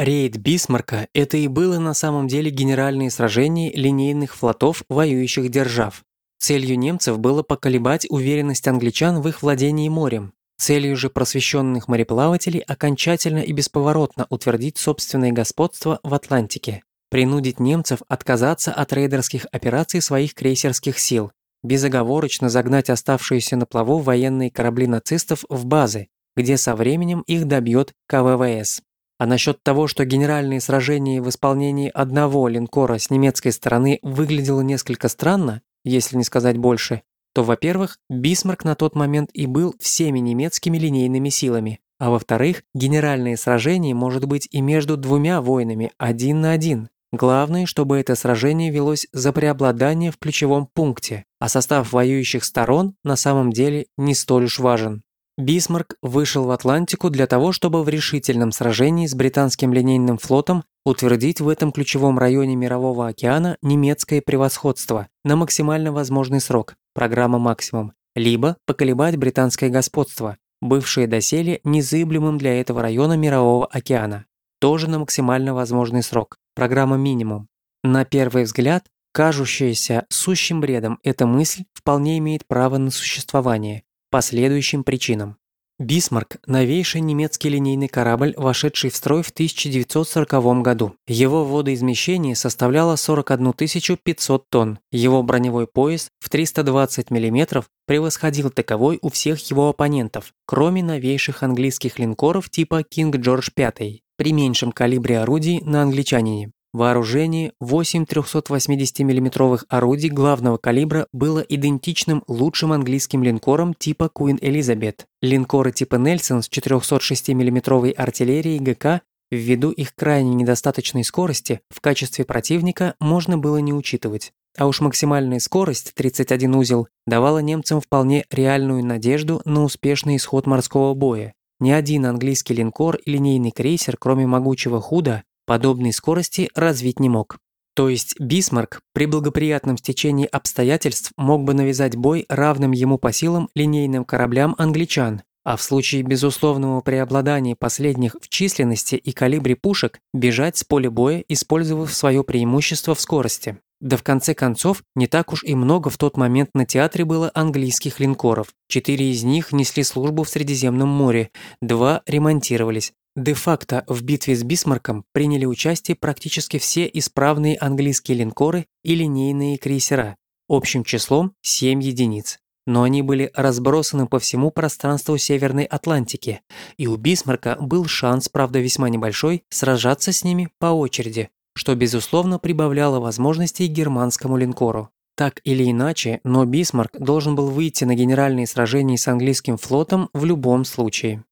Рейд Бисмарка – это и было на самом деле генеральные сражения линейных флотов воюющих держав. Целью немцев было поколебать уверенность англичан в их владении морем. Целью же просвещенных мореплавателей окончательно и бесповоротно утвердить собственное господство в Атлантике, принудить немцев отказаться от рейдерских операций своих крейсерских сил, безоговорочно загнать оставшиеся на плаву военные корабли нацистов в базы, где со временем их добьет КВВС. А насчет того, что генеральные сражения в исполнении одного линкора с немецкой стороны выглядело несколько странно, если не сказать больше, то, во-первых, Бисмарк на тот момент и был всеми немецкими линейными силами, а во-вторых, генеральное сражение может быть и между двумя воинами один на один. Главное, чтобы это сражение велось за преобладание в ключевом пункте, а состав воюющих сторон на самом деле не столь уж важен. Бисмарк вышел в Атлантику для того, чтобы в решительном сражении с британским линейным флотом утвердить в этом ключевом районе Мирового океана немецкое превосходство на максимально возможный срок, программа «Максимум», либо поколебать британское господство, бывшее доселе незыблемым для этого района Мирового океана, тоже на максимально возможный срок, программа «Минимум». На первый взгляд, кажущаяся сущим бредом эта мысль вполне имеет право на существование, по следующим причинам. Бисмарк – новейший немецкий линейный корабль, вошедший в строй в 1940 году. Его водоизмещение составляло 41 500 тонн. Его броневой пояс в 320 мм превосходил таковой у всех его оппонентов, кроме новейших английских линкоров типа King George V при меньшем калибре орудий на англичанине. Вооружение 8 380 миллиметровых орудий главного калибра было идентичным лучшим английским линкорам типа Queen Elizabeth. Линкоры типа Nelson с 406 миллиметровой артиллерией ГК ввиду их крайне недостаточной скорости в качестве противника можно было не учитывать. А уж максимальная скорость 31 узел давала немцам вполне реальную надежду на успешный исход морского боя. Ни один английский линкор и линейный крейсер, кроме могучего Худа, подобной скорости развить не мог. То есть Бисмарк при благоприятном стечении обстоятельств мог бы навязать бой равным ему по силам линейным кораблям англичан, а в случае безусловного преобладания последних в численности и калибре пушек бежать с поля боя, использовав свое преимущество в скорости. Да в конце концов, не так уж и много в тот момент на театре было английских линкоров. Четыре из них несли службу в Средиземном море, два ремонтировались, Де-факто в битве с Бисмарком приняли участие практически все исправные английские линкоры и линейные крейсера, общим числом 7 единиц. Но они были разбросаны по всему пространству Северной Атлантики, и у Бисмарка был шанс, правда весьма небольшой, сражаться с ними по очереди, что безусловно прибавляло возможностей германскому линкору. Так или иначе, но Бисмарк должен был выйти на генеральные сражения с английским флотом в любом случае.